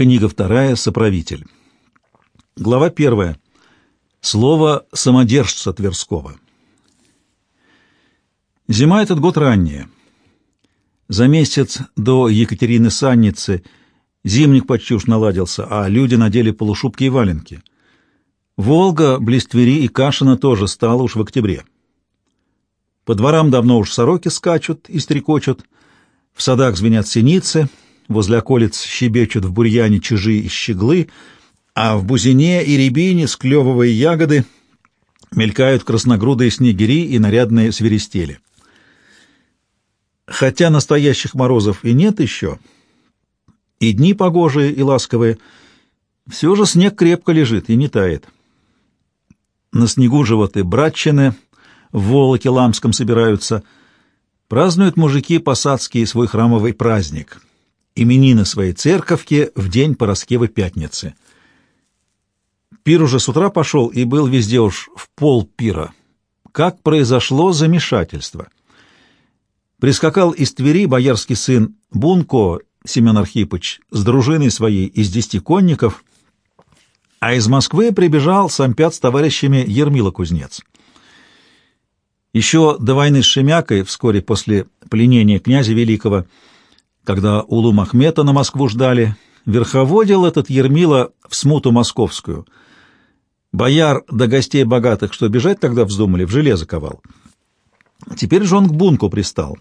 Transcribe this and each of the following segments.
Книга вторая. Соправитель. Глава первая. Слово самодержца Тверского. Зима этот год ранняя. За месяц до Екатерины Санницы зимник почти уж наладился, а люди надели полушубки и валенки. Волга, близ и Кашина тоже стала уж в октябре. По дворам давно уж сороки скачут и стрекочут, в садах звенят синицы — возле околиц щебечут в бурьяне чижи и щеглы, а в бузине и рябине, склевывая ягоды, мелькают красногрудые снегири и нарядные свиристели. Хотя настоящих морозов и нет еще, и дни погожие и ласковые, все же снег крепко лежит и не тает. На снегу животы братчины в Волоке Ламском собираются, празднуют мужики посадские свой храмовый праздник — именины своей церковки в день Пороскевы Пятницы. Пир уже с утра пошел и был везде уж в пол пира. Как произошло замешательство. Прискакал из Твери боярский сын Бунко Семен Архипыч с дружиной своей из десяти конников, а из Москвы прибежал сам пят с товарищами Ермила Кузнец. Еще до войны с Шемякой, вскоре после пленения князя Великого, когда Улу Махмета на Москву ждали, верховодил этот Ермила в смуту московскую. Бояр до гостей богатых, что бежать тогда вздумали, в железо ковал. Теперь же он к бунку пристал.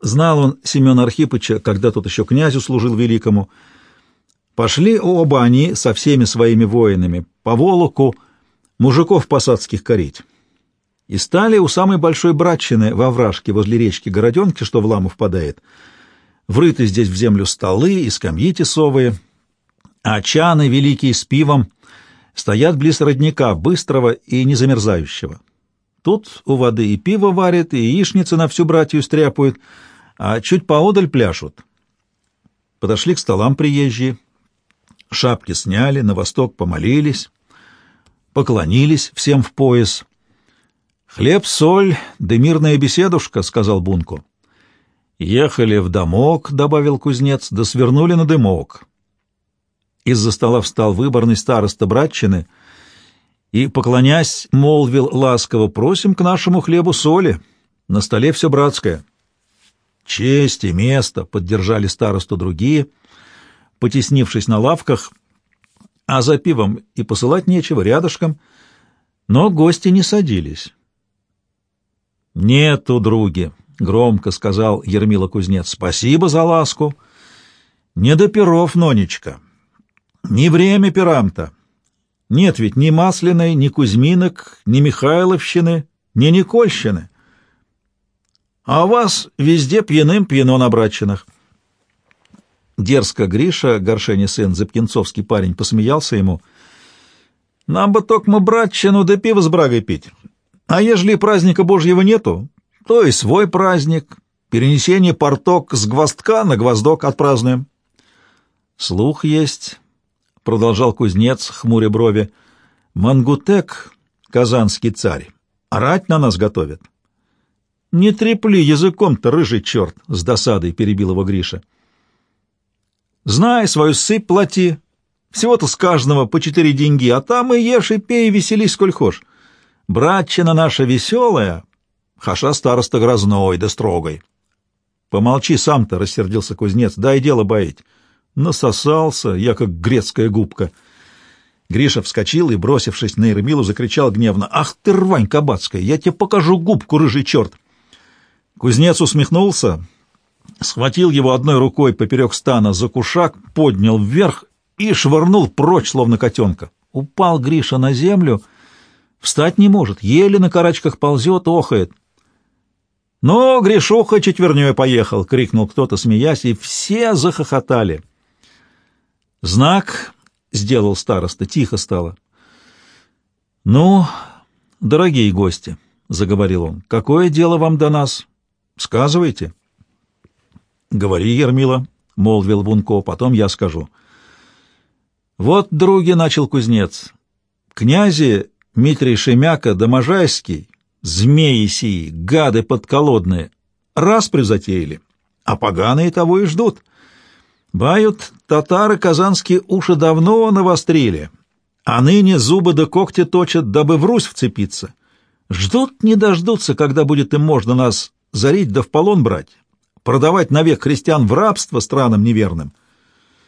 Знал он Семена Архипыча, когда тот еще князю служил великому. Пошли оба они со всеми своими воинами по Волоку мужиков посадских корить. И стали у самой большой братчины во вражке возле речки Городенки, что в Ламу впадает — Врыты здесь в землю столы и скамьи тесовые, а чаны великие с пивом стоят близ родника, быстрого и незамерзающего. Тут у воды и пиво варят, и яичницы на всю братью стряпают, а чуть поодаль пляшут. Подошли к столам приезжие, шапки сняли, на восток помолились, поклонились всем в пояс. «Хлеб, соль, да мирная беседушка», — сказал Бунко. Ехали в домок, — добавил кузнец, — да свернули на дымок. Из-за стола встал выборный староста Братчины и, поклонясь, молвил ласково, — просим к нашему хлебу соли, на столе все братское. Честь и место поддержали старосту другие, потеснившись на лавках, а за пивом и посылать нечего рядышком, но гости не садились. «Нету, други», — громко сказал Ермила кузнец. — Спасибо за ласку. Не до перов, Нонечка. Не время перам-то. Нет ведь ни Масляной, ни Кузьминок, ни Михайловщины, ни Никольщины. А вас везде пьяным пьяно на братчинах. Дерзко Гриша, горшени сын, Заптенцовский парень, посмеялся ему. Нам бы только мы братчину да пиво с брагой пить. А ежели праздника Божьего нету, то и свой праздник, перенесение порток с гвоздка на гвоздок отпразднуем. Слух есть, — продолжал кузнец, хмуря брови, — Мангутек, казанский царь, рать на нас готовит. Не трепли языком-то, рыжий черт, — с досадой перебил его Гриша. Знай, свою сыпь плати, всего-то с каждого по четыре деньги, а там и ешь, и пей, и веселись, сколь хошь. Братчина наша веселая, хаша староста грозной да строгой. Помолчи сам-то, — рассердился кузнец, — дай дело боить. Насосался, я как грецкая губка. Гриша вскочил и, бросившись на Ермилу, закричал гневно. «Ах ты, рвань кабацкая! Я тебе покажу губку, рыжий черт!» Кузнец усмехнулся, схватил его одной рукой поперек стана за кушак, поднял вверх и швырнул прочь, словно котенка. Упал Гриша на землю, встать не может, еле на карачках ползет, охает. «Ну, Гришуха четвернёй поехал!» — крикнул кто-то, смеясь, и все захохотали. Знак сделал староста, тихо стало. «Ну, дорогие гости», — заговорил он, — «какое дело вам до нас? Сказывайте». «Говори, Ермила», — молвил Бунко, — «потом я скажу». «Вот, други, — начал кузнец, — князи Митрий Шемяка да Можайский Змеи сии, гады подколодные, раз призатеяли, а поганые того и ждут. Бают татары казанские уши давно навострили, а ныне зубы да когти точат, дабы в Русь вцепиться. Ждут не дождутся, когда будет им можно нас зарить да в полон брать, продавать навек христиан в рабство странам неверным.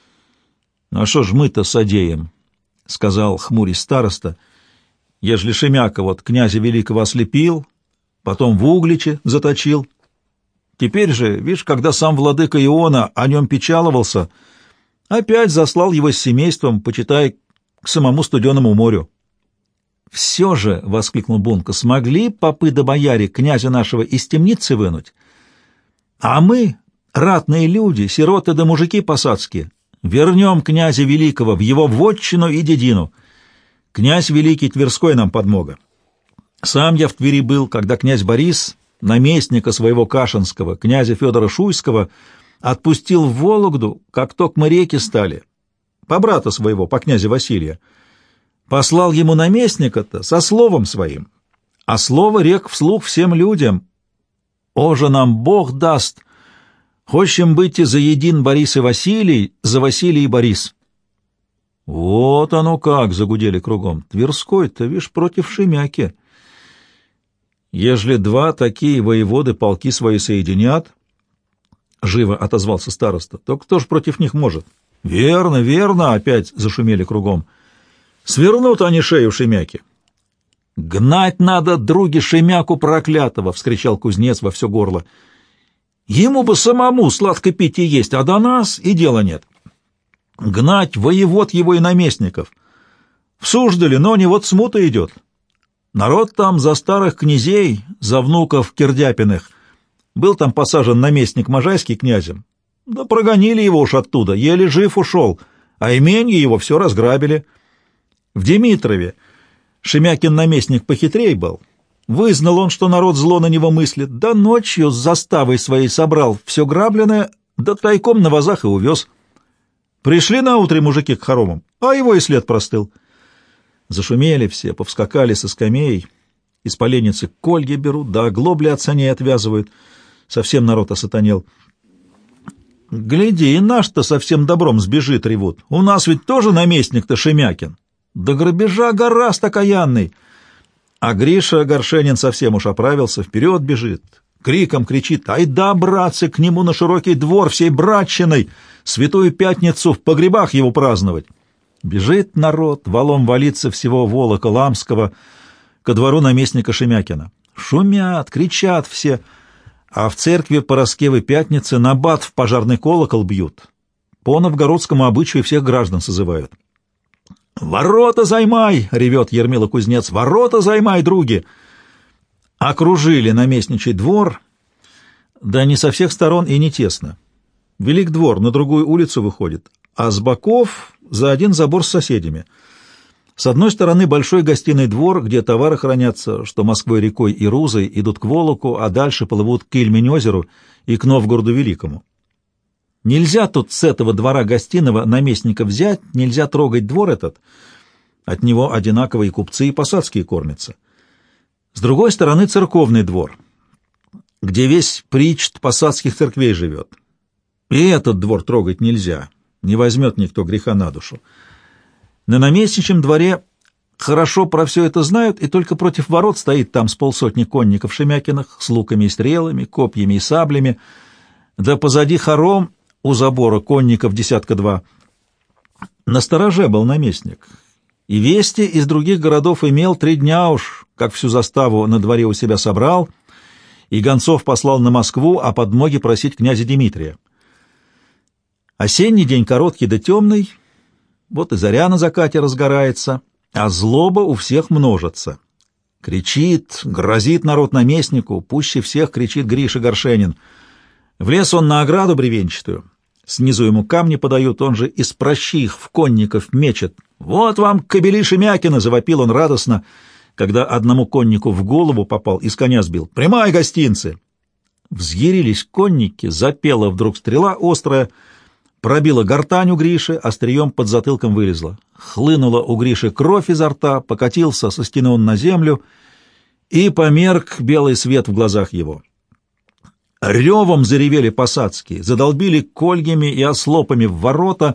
— А что ж мы-то содеем? — сказал хмурый староста. — Ежели Шемяка вот князя великого ослепил, потом в Угличе заточил. Теперь же, видишь, когда сам владыка Иона о нем печаловался, опять заслал его с семейством, почитай, к самому студеному морю. «Все же», — воскликнул Бунка, — «смогли попы да бояре князя нашего из темницы вынуть? А мы, ратные люди, сироты да мужики посадские, вернем князя великого в его вотчину и дедину. Князь великий Тверской нам подмога. Сам я в Твери был, когда князь Борис, наместника своего Кашинского, князя Федора Шуйского, отпустил в Вологду, как только мы реки стали, по брата своего, по князя Василия. Послал ему наместника-то со словом своим, а слово рек вслух всем людям. О же нам Бог даст! Хочем быть и за един Борис и Василий, за Василий и Борис. Вот оно как, загудели кругом. Тверской-то, вишь, против Шемяки. Ежели два такие воеводы полки свои соединят, — живо отозвался староста, — то кто ж против них может? — Верно, верно, — опять зашумели кругом. Свернут они шею Шемяки. — Гнать надо, други, Шемяку проклятого! — вскричал кузнец во все горло. — Ему бы самому сладко пить и есть, а до нас и дела нет. Гнать воевод его и наместников. В Суждали, но не вот смута идет. Народ там за старых князей, за внуков Кирдяпиных. Был там посажен наместник Можайский князем. Да прогонили его уж оттуда, еле жив ушел, а именье его все разграбили. В Димитрове Шемякин наместник похитрей был. Вызнал он, что народ зло на него мыслит, да ночью с заставой своей собрал все грабленное, да тайком на вазах и увез. Пришли на утре мужики к хоромам, а его и след простыл. Зашумели все, повскакали со скамей, из поленницы кольги берут, да оглобли от саней отвязывают. Совсем народ осатанел. Гляди, и наш-то совсем добром сбежит, ревут. У нас ведь тоже наместник-то Шемякин. До грабежа гора стакаянный. А Гриша Горшенин совсем уж оправился, вперед бежит. Криком кричит «Ай да, братцы, к нему на широкий двор всей братчиной! Святую Пятницу в погребах его праздновать!» Бежит народ, валом валится всего Волока Ламского ко двору наместника Шемякина. Шумят, кричат все, а в церкви Пороскевы Пятницы на бат в пожарный колокол бьют. По новгородскому обычаю всех граждан созывают. «Ворота займай!» — ревет Ермила кузнец. «Ворота займай, други!» Окружили наместничий двор, да не со всех сторон и не тесно. Велик двор на другую улицу выходит, а с боков за один забор с соседями. С одной стороны большой гостиный двор, где товары хранятся, что Москвой рекой и Рузой идут к Волоку, а дальше плывут к Ильмень-озеру и к Новгороду Великому. Нельзя тут с этого двора гостиного наместника взять, нельзя трогать двор этот. От него одинаково и купцы, и посадские кормятся. С другой стороны церковный двор, где весь причт посадских церквей живет. И этот двор трогать нельзя, не возьмет никто греха на душу. На наместничьем дворе хорошо про все это знают, и только против ворот стоит там с полсотни конников Шемякиных с луками и стрелами, копьями и саблями, да позади хором у забора конников десятка два. На стороже был наместник, и вести из других городов имел три дня уж, как всю заставу на дворе у себя собрал, и гонцов послал на Москву, а подмоги просить князя Дмитрия. Осенний день короткий да темный, вот и заря на закате разгорается, а злоба у всех множится. Кричит, грозит народ наместнику, пуще всех кричит Гриша Горшенин. Влез он на ограду бревенчатую, Снизу ему камни подают, он же из прощих в конников мечет. «Вот вам, кобели Шемякина!» — завопил он радостно, когда одному коннику в голову попал и с коня сбил. «Прямая гостинцы!» Взъярились конники, запела вдруг стрела острая, пробила гортань у Гриши, острием под затылком вылезла. Хлынула у Гриши кровь изо рта, покатился со стены он на землю, и померк белый свет в глазах его. Ревом заревели посадские, задолбили кольями и ослопами в ворота,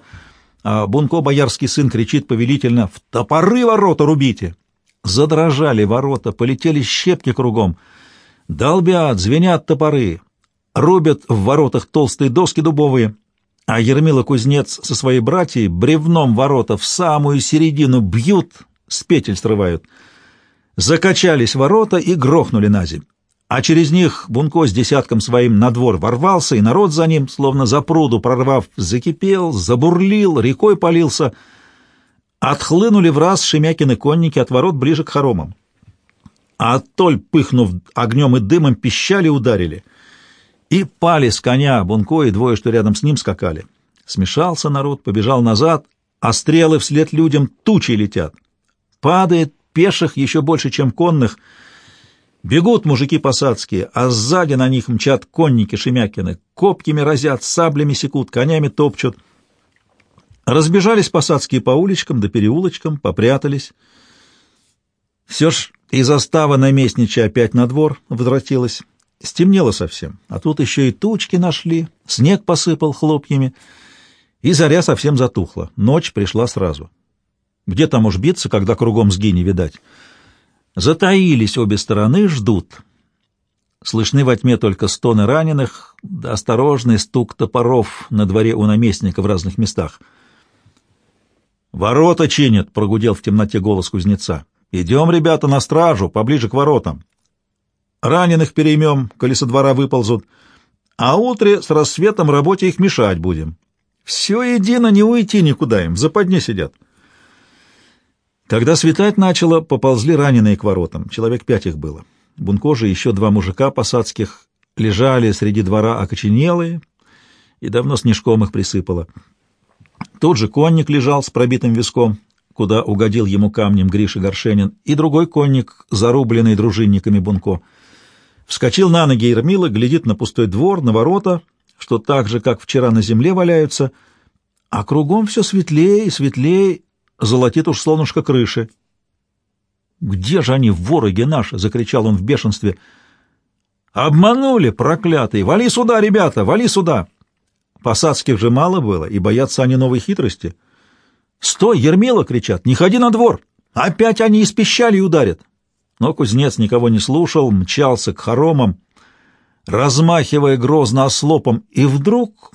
а Бунко, боярский сын, кричит повелительно «В топоры ворота рубите!» Задрожали ворота, полетели щепки кругом. Долбят, звенят топоры, рубят в воротах толстые доски дубовые, а Ермила-кузнец со своей братьей бревном ворота в самую середину бьют, с петель срывают. Закачались ворота и грохнули на земь. А через них Бунко с десятком своим на двор ворвался, и народ за ним, словно за пруду прорвав, закипел, забурлил, рекой полился. Отхлынули в раз Шемякины конники от ворот ближе к хоромам. А оттоль, пыхнув огнем и дымом, пищали ударили. И пали с коня Бунко и двое, что рядом с ним, скакали. Смешался народ, побежал назад, а стрелы вслед людям тучей летят. Падает пеших еще больше, чем конных. Бегут мужики посадские, а сзади на них мчат конники Шемякины. Копьями разят, саблями секут, конями топчут. Разбежались посадские по уличкам да переулочкам, попрятались. Все ж и застава наместнича опять на двор возвратилась. Стемнело совсем, а тут еще и тучки нашли, снег посыпал хлопьями, и заря совсем затухла. Ночь пришла сразу. Где там уж биться, когда кругом сги не видать? Затаились обе стороны, ждут. Слышны во тьме только стоны раненых, да осторожный стук топоров на дворе у наместника в разных местах. «Ворота чинят!» — прогудел в темноте голос кузнеца. «Идем, ребята, на стражу, поближе к воротам. Раненых переймем, коли со двора выползут, а утре с рассветом работе их мешать будем. Все едино, не уйти никуда им, в западне сидят. Когда светать начало, поползли раненые к воротам, человек пять их было. Бунко же еще два мужика посадских лежали среди двора окоченелые, и давно снежком их присыпало. Тот же конник лежал с пробитым виском, куда угодил ему камнем Гриша Горшенин, и другой конник, зарубленный дружинниками Бунко — Вскочил на ноги Ермила, глядит на пустой двор, на ворота, что так же, как вчера на земле валяются, а кругом все светлее и светлее, золотит уж солнышко крыши. «Где же они, вороги наши?» — закричал он в бешенстве. «Обманули, проклятые! Вали сюда, ребята, вали сюда!» Посадских же мало было, и боятся они новой хитрости. «Стой, Ермила!» — кричат. «Не ходи на двор! Опять они испещали и ударят!» Но кузнец никого не слушал, мчался к хоромам, размахивая грозно ослопом, и вдруг,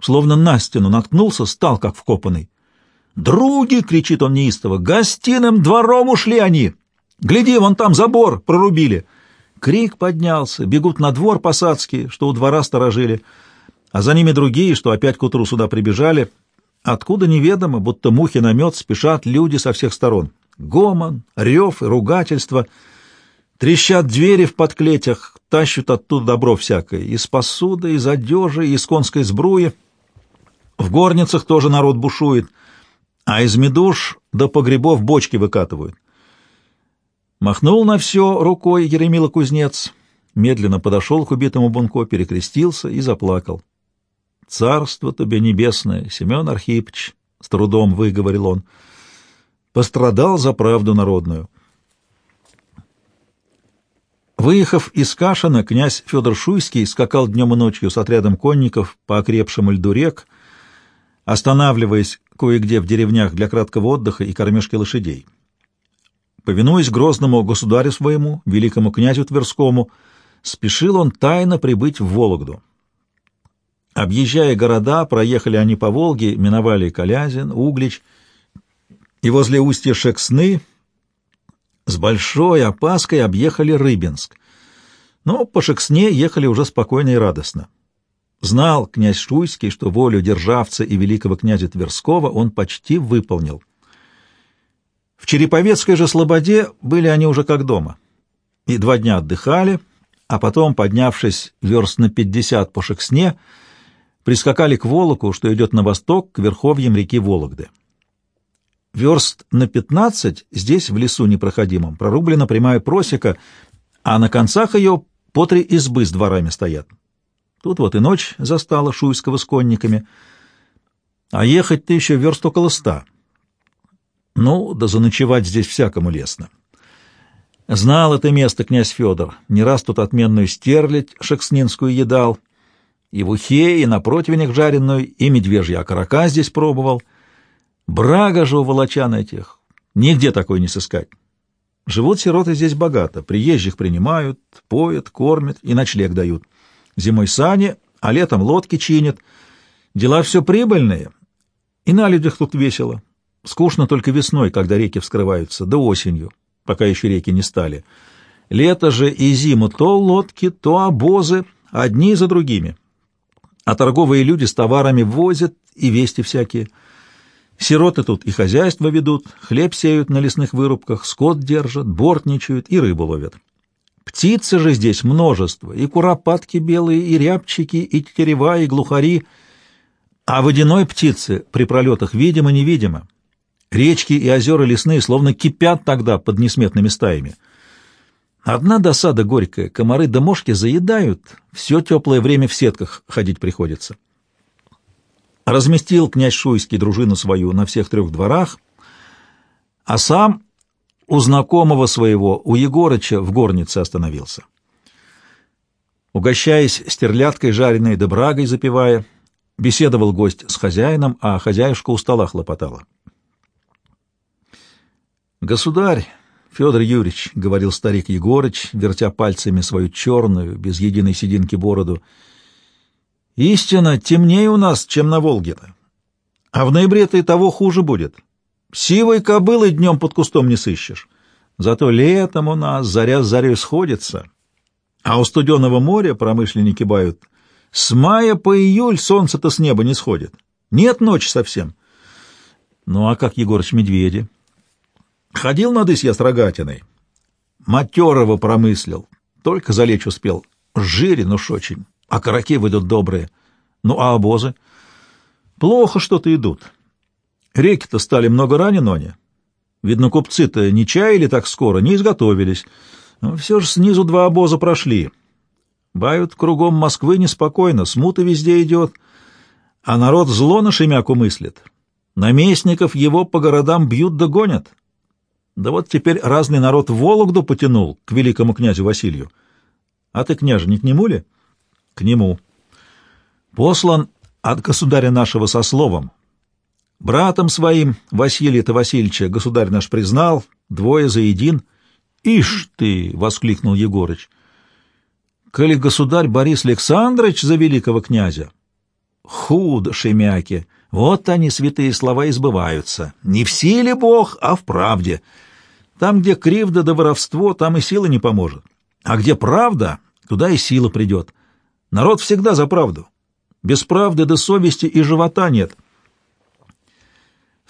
словно на стену наткнулся, стал как вкопанный. «Други!» — кричит он неистово. «Гостиным двором ушли они! Гляди, вон там забор прорубили!» Крик поднялся, бегут на двор посадские, что у двора сторожили, а за ними другие, что опять к утру сюда прибежали. Откуда неведомо, будто мухи на мед, спешат люди со всех сторон. Гомон, рев и ругательство. Трещат двери в подклетях, тащут оттуда добро всякое. Из посуды, из одежи, из конской сбруи. В горницах тоже народ бушует, а из медуш до погребов бочки выкатывают. Махнул на все рукой Еремила кузнец, медленно подошел к убитому Бунко, перекрестился и заплакал. «Царство тебе небесное, Семен Архипыч!» — с трудом выговорил он — пострадал за правду народную. Выехав из Кашина, князь Федор Шуйский скакал днем и ночью с отрядом конников по окрепшему льду рек, останавливаясь кое-где в деревнях для краткого отдыха и кормежки лошадей. Повинуясь грозному государю своему, великому князю Тверскому, спешил он тайно прибыть в Вологду. Объезжая города, проехали они по Волге, миновали Калязин, Углич — и возле устья Шексны с большой опаской объехали Рыбинск. Но по Шексне ехали уже спокойно и радостно. Знал князь Шуйский, что волю державца и великого князя Тверского он почти выполнил. В Череповецкой же слободе были они уже как дома. И два дня отдыхали, а потом, поднявшись верст на пятьдесят по Шексне, прискакали к Волоку, что идет на восток, к верховьям реки Вологды. Верст на пятнадцать здесь, в лесу непроходимом, прорублена прямая просека, а на концах ее по три избы с дворами стоят. Тут вот и ночь застала Шуйского с конниками, а ехать-то еще верст около ста. Ну, да заночевать здесь всякому лестно. Знал это место князь Федор, не раз тут отменную стерлядь шекснинскую едал, и в ухе, и на противнях жареную, и медвежья окорока здесь пробовал. Брага же у волочан этих, нигде такой не сыскать. Живут сироты здесь богато, приезжих принимают, поят, кормят и ночлег дают. Зимой сани, а летом лодки чинят. Дела все прибыльные, и на людях тут весело. Скучно только весной, когда реки вскрываются, да осенью, пока еще реки не стали. Лето же и зиму то лодки, то обозы, одни за другими. А торговые люди с товарами возят и вести всякие. Сироты тут и хозяйство ведут, хлеб сеют на лесных вырубках, скот держат, бортничают и рыбу ловят. Птицы же здесь множество, и куропатки белые, и рябчики, и тетерева, и глухари, а водяной птицы при пролетах видимо-невидимо. Речки и озера лесные словно кипят тогда под несметными стаями. Одна досада горькая, комары да мошки заедают, все теплое время в сетках ходить приходится. Разместил князь Шуйский дружину свою на всех трех дворах, а сам у знакомого своего, у Егорыча, в горнице остановился. Угощаясь стерляткой жареной да брагой запивая, беседовал гость с хозяином, а хозяюшка у стола хлопотала. «Государь!» Федор Юрьевич, — говорил старик Егорыч, вертя пальцами свою черную, без единой сединки бороду, — истинно темнее у нас, чем на Волге-то. А в ноябре-то и того хуже будет. Сивой кобылы днем под кустом не сыщешь. Зато летом у нас заря с зарей сходится. А у студенного моря промышленники бают. С мая по июль солнце-то с неба не сходит. Нет ночи совсем. Ну а как Егорыч медведи? Ходил на дысь я с рогатиной. Матерого промыслил. Только залечь успел. Жирен уж очень. А караки выйдут добрые. Ну, а обозы? Плохо что-то идут. Реки-то стали много ранено они. Видно, купцы-то не чаяли так скоро, не изготовились. Но все же снизу два обоза прошли. Бают кругом Москвы неспокойно, смута везде идет, а народ зло на Шемяку мыслит. Наместников его по городам бьют да гонят. Да вот теперь разный народ Вологду потянул к великому князю Василию. А ты, княже, не к нему ли? К нему. Послан от государя нашего со словом. Братом своим Василия-то Васильевича государь наш признал, двое за един. «Ишь ты!» — воскликнул Егорыч. «Коли государь Борис Александрович за великого князя?» «Худо, шемяки!» Вот они, святые слова, избываются. Не в силе Бог, а в правде. Там, где кривда да воровство, там и сила не поможет. А где правда, туда и сила придет. Народ всегда за правду. Без правды до совести и живота нет.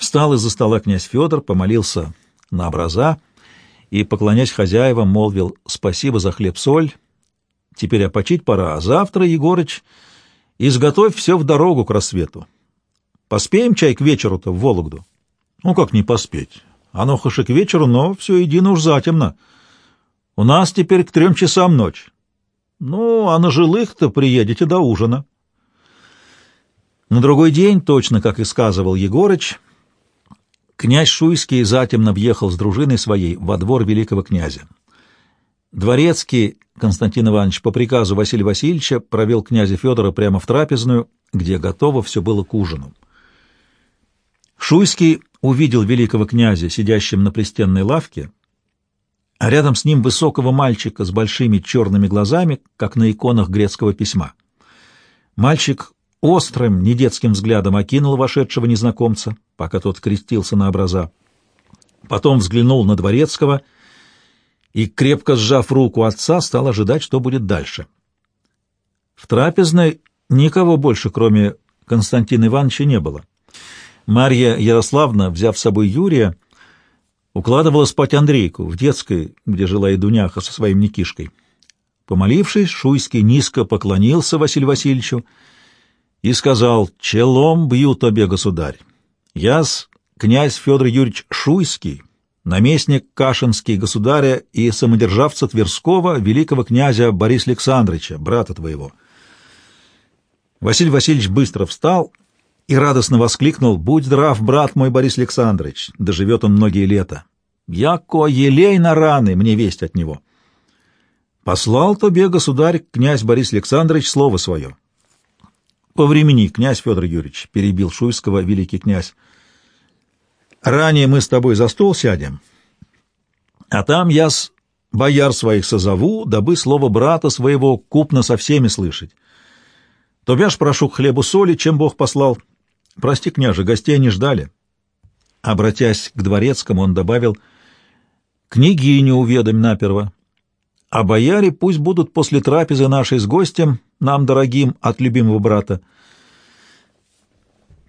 Встал из-за стола князь Федор, помолился на образа и, поклонясь хозяевам, молвил «Спасибо за хлеб-соль. Теперь опочить пора, а завтра, Егорыч, изготовь все в дорогу к рассвету. Поспеем чай к вечеру-то в Вологду? Ну, как не поспеть? Оно хоть к вечеру, но все едино уж затемно. У нас теперь к трем часам ночь. Ну, а на жилых-то приедете до ужина. На другой день, точно как и сказывал Егорыч, князь Шуйский затемно въехал с дружиной своей во двор великого князя. Дворецкий Константин Иванович по приказу Василия Васильевича провел князя Федора прямо в трапезную, где готово все было к ужину. Шуйский увидел великого князя, сидящим на пристенной лавке, а рядом с ним высокого мальчика с большими черными глазами, как на иконах грецкого письма. Мальчик острым, недетским взглядом окинул вошедшего незнакомца, пока тот крестился на образа. Потом взглянул на Дворецкого и, крепко сжав руку отца, стал ожидать, что будет дальше. В трапезной никого больше, кроме Константина Ивановича, не было. Марья Ярославна, взяв с собой Юрия, укладывала спать Андрейку в детской, где жила и Дуняха со своим Никишкой. Помолившись, Шуйский низко поклонился Василию Васильевичу и сказал, «Челом бью тебе, государь. Яс князь Федор Юрьевич Шуйский, наместник Кашинский государя и самодержавца Тверского, великого князя Бориса Александровича, брата твоего». Василий Васильевич быстро встал и радостно воскликнул «Будь здрав, брат мой Борис Александрович, доживет он многие лета. Яко елей на раны, мне весть от него. Послал тебе, государь, князь Борис Александрович, слово свое. По времени, князь Федор Юрьевич, перебил Шуйского великий князь. Ранее мы с тобой за стол сядем, а там я с бояр своих созову, дабы слово брата своего купно со всеми слышать. То бяж прошу к хлебу соли, чем Бог послал. Прости, княже, гостей не ждали. Обратясь к дворецкому, он добавил, «Княгиню уведомь наперво, а бояре пусть будут после трапезы нашей с гостем, нам дорогим, от любимого брата».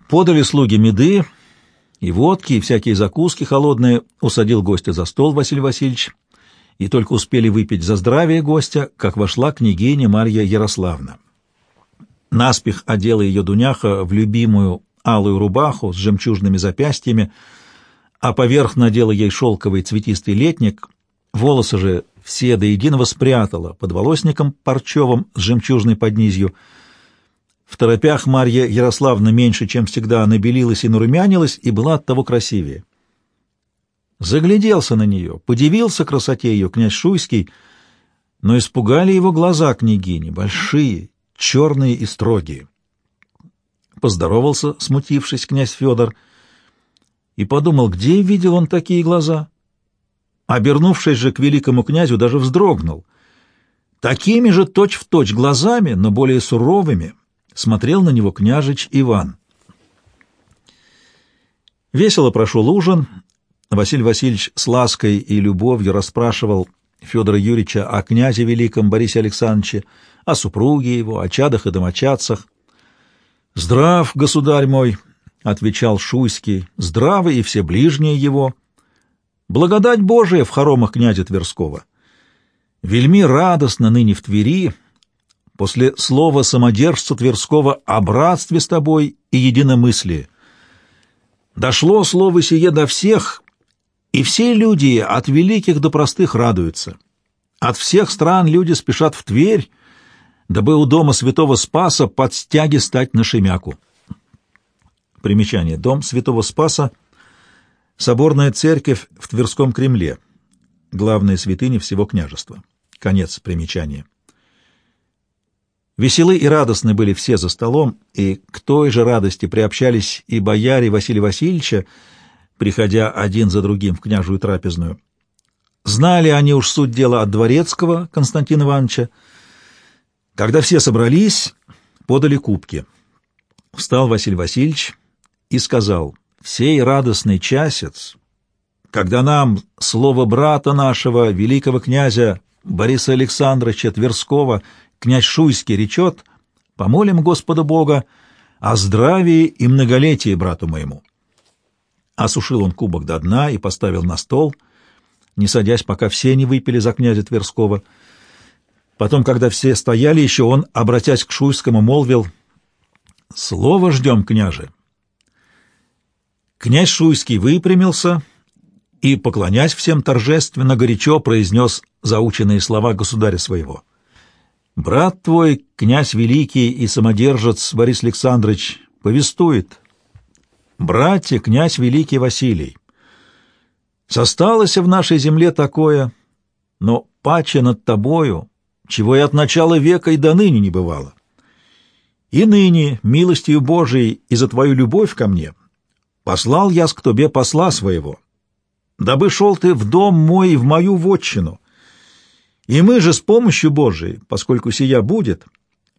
Подали слуги меды и водки, и всякие закуски холодные, усадил гостя за стол Василий Васильевич, и только успели выпить за здравие гостя, как вошла княгиня Марья Ярославна. Наспех одела ее Дуняха в любимую алую рубаху с жемчужными запястьями, а поверх надела ей шелковый цветистый летник, волосы же все до единого спрятала под волосником парчевым с жемчужной поднизью. В торопях Марья Ярославна меньше, чем всегда, набелилась и нарумянилась, и была от того красивее. Загляделся на нее, подивился красоте ее князь Шуйский, но испугали его глаза княгини, большие, черные и строгие поздоровался, смутившись, князь Федор, и подумал, где видел он такие глаза. Обернувшись же к великому князю, даже вздрогнул. Такими же точь-в-точь точь глазами, но более суровыми, смотрел на него княжич Иван. Весело прошел ужин. Василий Васильевич с лаской и любовью расспрашивал Федора Юрьевича о князе великом Борисе Александровиче, о супруге его, о чадах и домочадцах. «Здрав, государь мой!» — отвечал Шуйский. «Здравы и все ближние его! Благодать Божия в хоромах князя Тверского! Вельми радостно ныне в Твери, после слова самодержца Тверского о братстве с тобой и единомыслии. Дошло слово сие до всех, и все люди от великих до простых радуются. От всех стран люди спешат в Тверь, дабы у дома святого Спаса под стяги стать на Шемяку. Примечание. Дом святого Спаса — соборная церковь в Тверском Кремле, главная святыня всего княжества. Конец примечания. Веселы и радостны были все за столом, и к той же радости приобщались и бояре Василия Васильевича, приходя один за другим в княжую трапезную. Знали они уж суть дела от дворецкого Константина Ивановича, когда все собрались, подали кубки. Встал Василий Васильевич и сказал, «Сей радостный часец, когда нам слово брата нашего, великого князя Бориса Александровича Тверского, князь Шуйский речет, помолим Господа Бога о здравии и многолетии брату моему». Осушил он кубок до дна и поставил на стол, не садясь, пока все не выпили за князя Тверского — Потом, когда все стояли еще, он, обратясь к Шуйскому, молвил «Слово ждем, княже». Князь Шуйский выпрямился и, поклонясь всем торжественно, горячо произнес заученные слова государя своего. «Брат твой, князь великий и самодержец Борис Александрович, повествует. Братья, князь великий Василий, состалось в нашей земле такое, но паче над тобою» чего и от начала века и до ныне не бывало. И ныне, милостью Божией и за твою любовь ко мне, послал я к тебе посла своего, дабы шел ты в дом мой и в мою вотчину. И мы же с помощью Божией, поскольку сия будет,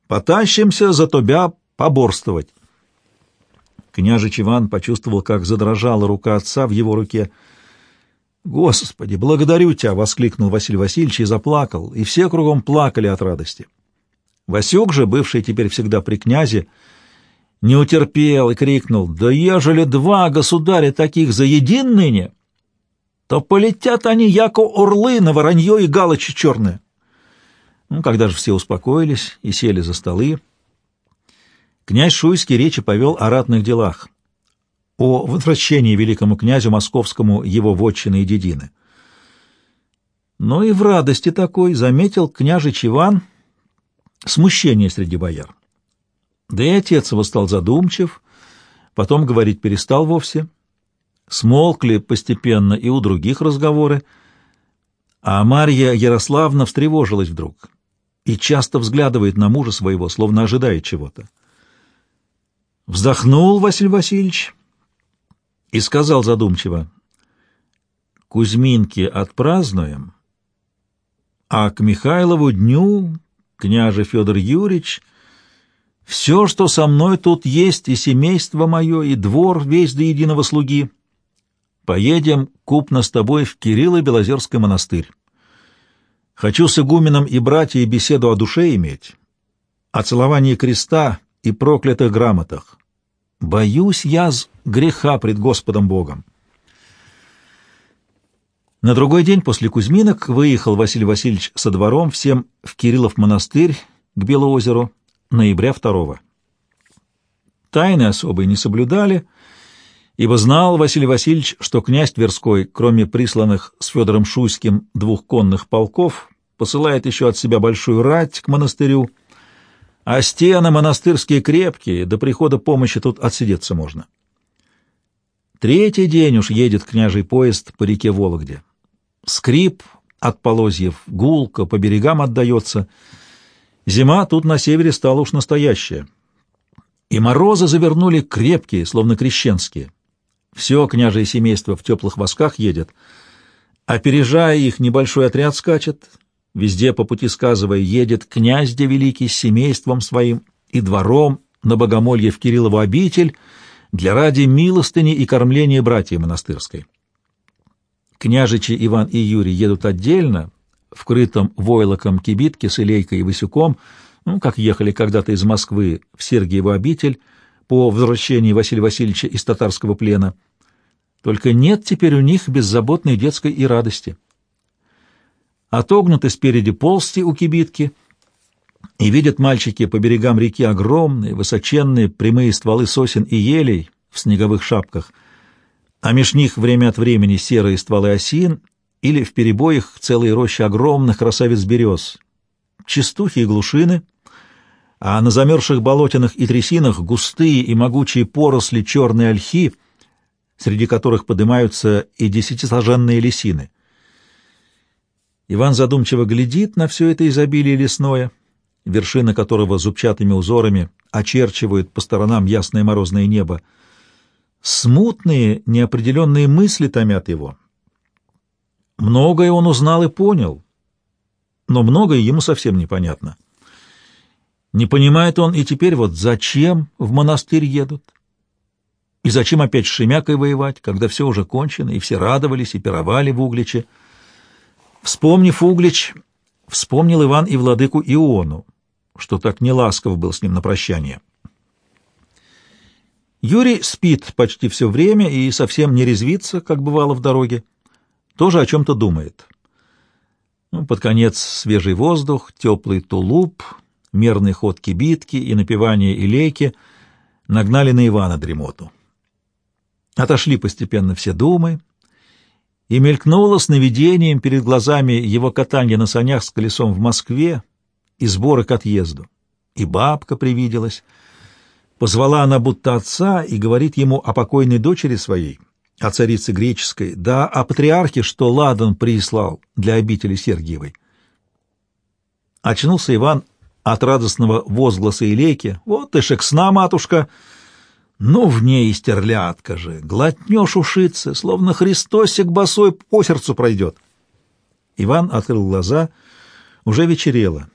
потащимся за тебя поборствовать. Княжич Иван почувствовал, как задрожала рука отца в его руке — «Господи, благодарю тебя!» — воскликнул Василий Васильевич и заплакал, и все кругом плакали от радости. Васюк же, бывший теперь всегда при князе, не утерпел и крикнул, «Да ежели два государя таких заедин ныне, то полетят они, яко орлы, на воронье и галочи черные». Ну, когда же все успокоились и сели за столы, князь Шуйский речи повел о ратных делах о возвращении великому князю московскому его вотчины и дедины. Но и в радости такой заметил княжич Иван смущение среди бояр. Да и отец его стал задумчив, потом говорить перестал вовсе. Смолкли постепенно и у других разговоры, а Марья Ярославна встревожилась вдруг и часто взглядывает на мужа своего, словно ожидает чего-то. Вздохнул Василий Васильевич и сказал задумчиво, «Кузьминки отпразднуем, а к Михайлову дню, княже Федор Юрьевич, все, что со мной тут есть, и семейство мое, и двор весь до единого слуги, поедем купно с тобой в Кирилло-Белозерский монастырь. Хочу с игуменом и братьей беседу о душе иметь, о целовании креста и проклятых грамотах. Боюсь я с греха пред Господом Богом. На другой день после Кузьминок выехал Василий Васильевич со двором всем в Кириллов монастырь к Белоозеру ноября 2 Тайны особой не соблюдали, ибо знал Василий Васильевич, что князь Тверской, кроме присланных с Федором Шуйским двух конных полков, посылает еще от себя большую рать к монастырю, а стены монастырские крепкие, до прихода помощи тут отсидеться можно. Третий день уж едет княжий поезд по реке Вологде. Скрип от полозьев, гулко по берегам отдается. Зима тут на севере стала уж настоящая. И морозы завернули крепкие, словно крещенские. Все княжее семейство в теплых восках едет. Опережая их, небольшой отряд скачет, везде по пути сказывая, едет князь де Великий с семейством своим и двором на богомолье в Кириллову обитель для ради милостыни и кормления братья монастырской. Княжичи Иван и Юрий едут отдельно, в крытом войлоком кибитке с Илейкой и Васюком, ну, как ехали когда-то из Москвы в Сергиеву обитель по возвращении Василия Васильевича из татарского плена. Только нет теперь у них беззаботной детской и радости отогнуты спереди полсти у кибитки, и видят мальчики по берегам реки огромные, высоченные, прямые стволы сосен и елей в снеговых шапках, а меж них время от времени серые стволы осин или в перебоях целые рощи огромных красавиц-берез, чистухи и глушины, а на замерзших болотинах и трясинах густые и могучие поросли черные ольхи, среди которых поднимаются и десятисоженные лисины. Иван задумчиво глядит на все это изобилие лесное, вершины которого зубчатыми узорами очерчивают по сторонам ясное морозное небо. Смутные, неопределенные мысли томят его. Многое он узнал и понял, но многое ему совсем непонятно. Не понимает он и теперь вот зачем в монастырь едут? И зачем опять с Шемякой воевать, когда все уже кончено, и все радовались и пировали в Угличе? Вспомнив Углич, вспомнил Иван и владыку Иону, что так неласков был с ним на прощание. Юрий спит почти все время и совсем не резвится, как бывало в дороге, тоже о чем-то думает. Ну, под конец свежий воздух, теплый тулуп, мерный ход кибитки и напевание илейки нагнали на Ивана дремоту. Отошли постепенно все думы, и мелькнуло сновидением перед глазами его катание на санях с колесом в Москве и сборы к отъезду. И бабка привиделась. Позвала она будто отца и говорит ему о покойной дочери своей, о царице греческой, да о патриархе, что Ладан прислал для обители Сергиевой. Очнулся Иван от радостного возгласа Илейки. «Вот и шексна, матушка!» Ну, в ней и стерлядка же, глотнешь ушицы, словно Христосик босой по сердцу пройдет. Иван открыл глаза, уже вечерело.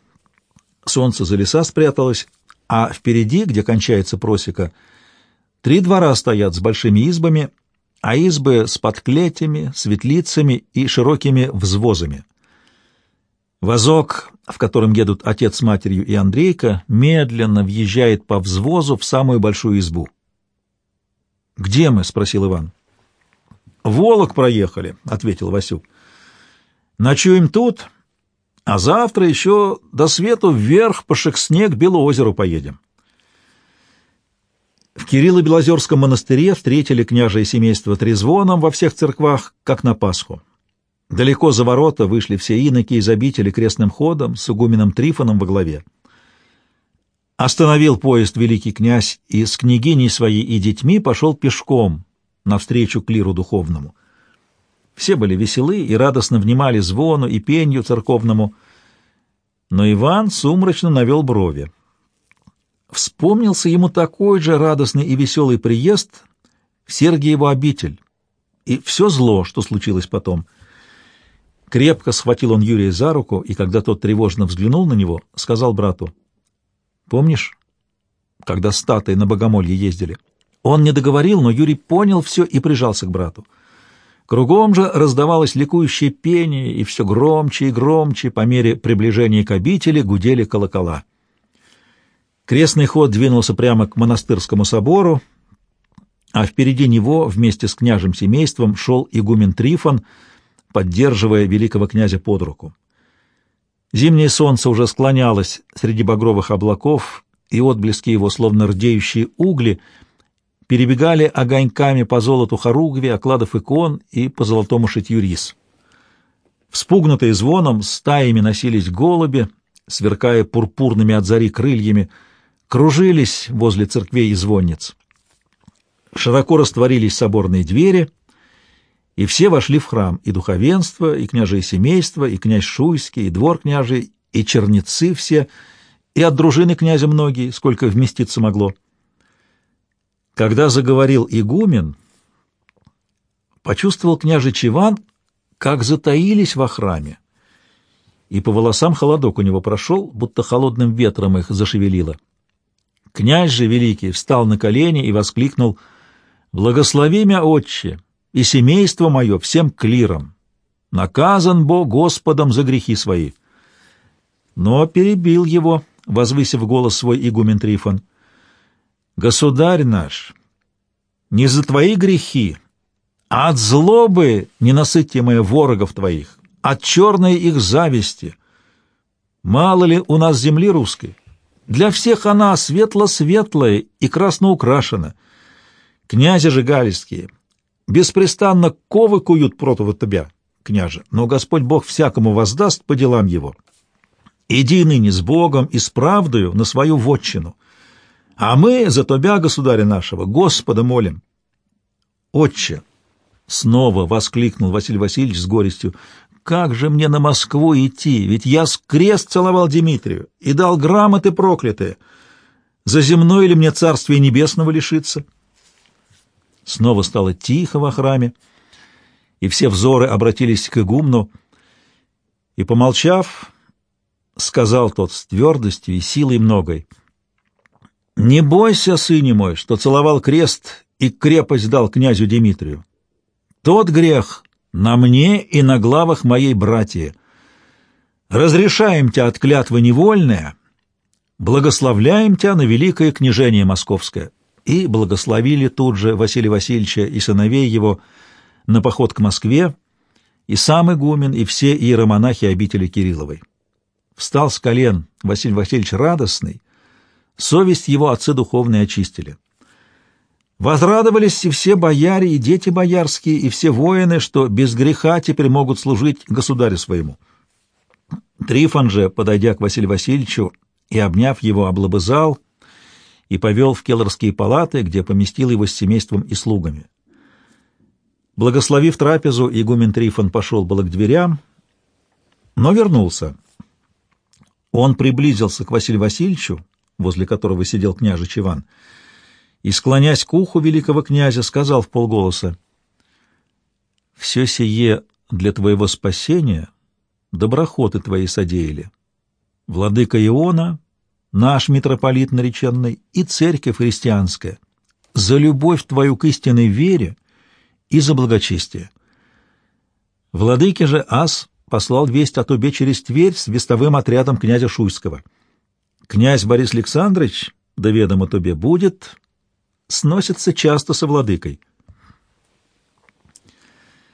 Солнце за леса спряталось, а впереди, где кончается просека, три двора стоят с большими избами, а избы с подклетями, светлицами и широкими взвозами. Возок, в котором едут отец с матерью и Андрейка, медленно въезжает по взвозу в самую большую избу. «Где мы?» — спросил Иван. «Волок проехали», — ответил Васюк. «Ночуем тут, а завтра еще до свету вверх по Шексне к Белоозеру поедем». В Кирилло-Белозерском монастыре встретили княжее семейство трезвоном во всех церквах, как на Пасху. Далеко за ворота вышли все иноки из обители крестным ходом с игуменом Трифоном во главе. Остановил поезд великий князь и с княгиней своей и детьми пошел пешком навстречу клиру духовному. Все были веселы и радостно внимали звону и пенью церковному, но Иван сумрачно навел брови. Вспомнился ему такой же радостный и веселый приезд в Сергиеву обитель и все зло, что случилось потом. Крепко схватил он Юрия за руку, и когда тот тревожно взглянул на него, сказал брату, «Помнишь, когда статой на Богомолье ездили?» Он не договорил, но Юрий понял все и прижался к брату. Кругом же раздавалось ликующее пение, и все громче и громче по мере приближения к обители гудели колокола. Крестный ход двинулся прямо к монастырскому собору, а впереди него вместе с княжим семейством шел игумен Трифон, поддерживая великого князя под руку. Зимнее солнце уже склонялось среди багровых облаков, и отблески его, словно рдеющие угли, перебегали огоньками по золоту хоругви, окладов икон и по золотому шитью рис. Вспугнутые звоном, стаями носились голуби, сверкая пурпурными от зари крыльями, кружились возле церквей и звонниц. Широко растворились соборные двери, и все вошли в храм, и духовенство, и княжие семейства, и князь Шуйский, и двор княжий, и черницы все, и от дружины князя многие, сколько вместиться могло. Когда заговорил игумен, почувствовал княжич Иван, как затаились во храме, и по волосам холодок у него прошел, будто холодным ветром их зашевелило. Князь же великий встал на колени и воскликнул «Благослови мя, отче, и семейство мое всем клиром! Наказан Бог Господом за грехи свои!» Но перебил его, возвысив голос свой игумен Трифон. Государь наш, не за твои грехи, а от злобы ненасытимые ворогов твоих, от черной их зависти. Мало ли у нас земли русской? Для всех она светло-светлая и красно украшена. Князи же галицкие беспрестанно ковы куют против тебя, княже, но Господь Бог всякому воздаст по делам его. Иди ныне с Богом и с правдою на свою вотчину — а мы за тебя, государя нашего, Господа молим. Отче, снова воскликнул Василий Васильевич с горестью, как же мне на Москву идти, ведь я с крест целовал Дмитрию и дал грамоты проклятые. За земное ли мне царствие небесного лишиться? Снова стало тихо во храме, и все взоры обратились к игумну, и, помолчав, сказал тот с твердостью и силой многой — не бойся, сыне мой, что целовал крест и крепость дал князю Дмитрию. Тот грех на мне и на главах моей братья. Разрешаем тебя от клятвы невольная, благословляем тебя на великое княжение московское. И благословили тут же Василия Васильевича и сыновей его на поход к Москве, и сам игумен, и все иеромонахи обители Кирилловой. Встал с колен Василий Васильевич радостный, Совесть его отцы духовные очистили. Возрадовались и все бояре, и дети боярские, и все воины, что без греха теперь могут служить государю своему. Трифон же, подойдя к Василию Васильевичу и обняв его, облобызал и повел в келлерские палаты, где поместил его с семейством и слугами. Благословив трапезу, игумен Трифон пошел было к дверям, но вернулся. Он приблизился к Василию Васильевичу, возле которого сидел княжич Иван, и, склонясь к уху великого князя, сказал в полголоса, «Все сие для твоего спасения доброхоты твои содеяли. Владыка Иона, наш митрополит нареченный, и церковь христианская, за любовь твою к истинной вере и за благочестие. Владыке же Ас послал весть о тебе через Тверь с вестовым отрядом князя Шуйского — Князь Борис Александрович, до ведома тебе будет, сносится часто со владыкой.